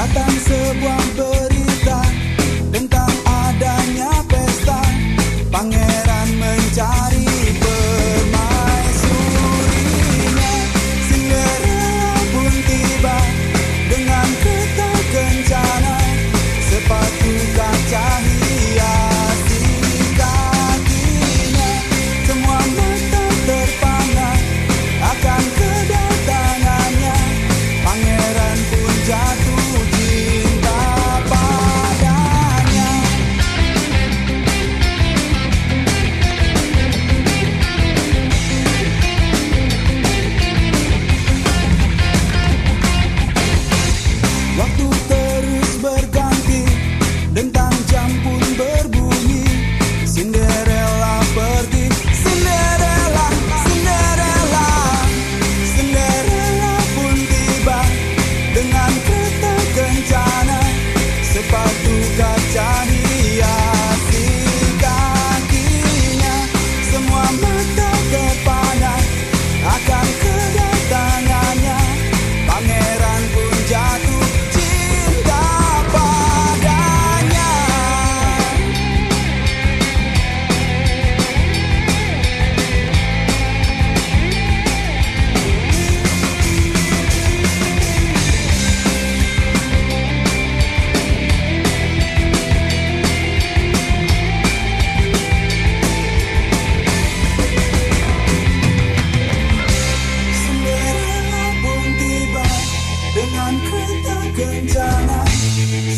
Datang sebuah berita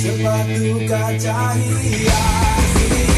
Sepatu kaca hiasi